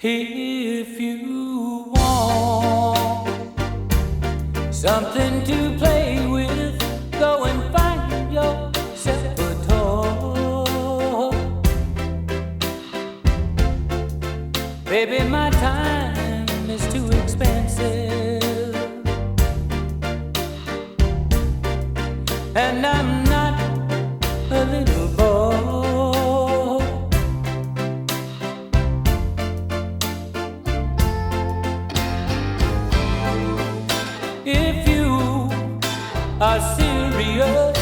If you want something to play with, go and find yourself a toy. Baby, my time is too expensive, are serious.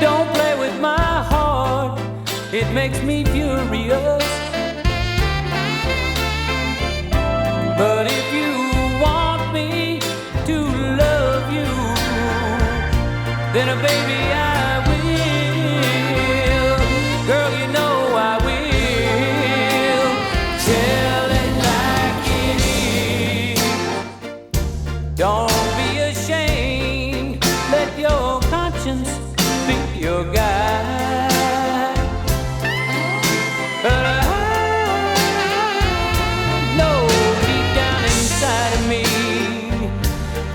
Don't play with my heart, it makes me furious. But if you want me to love you, then uh, baby I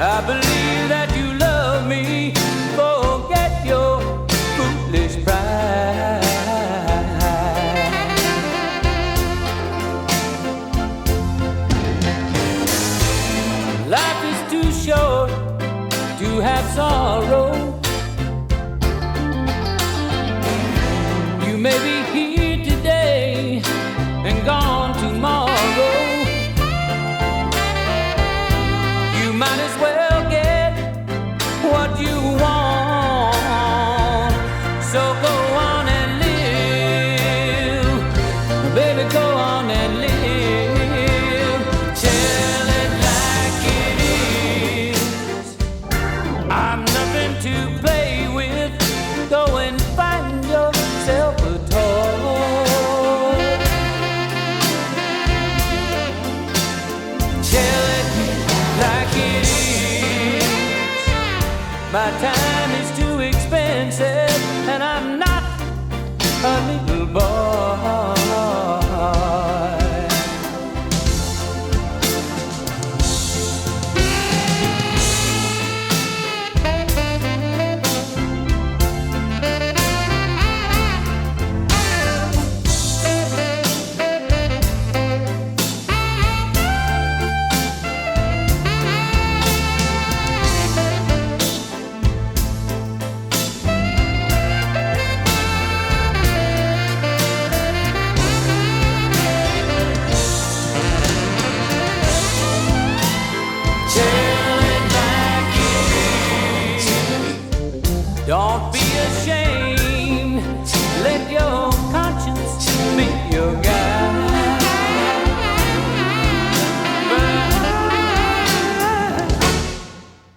I believe that you love me. Forget your foolish pride. Life is too short to have sorrow. You may be My time is too expensive, and I'm not a little boy.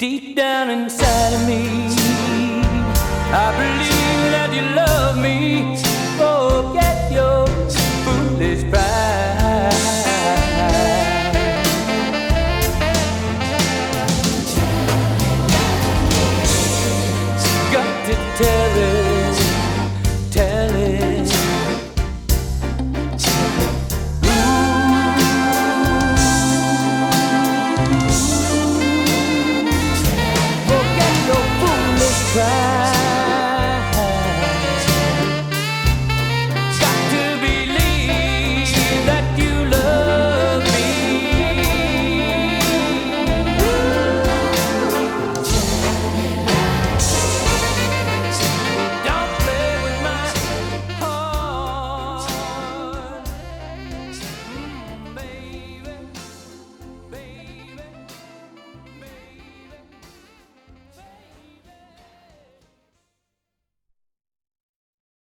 Deep down inside of me, I believe Ooh.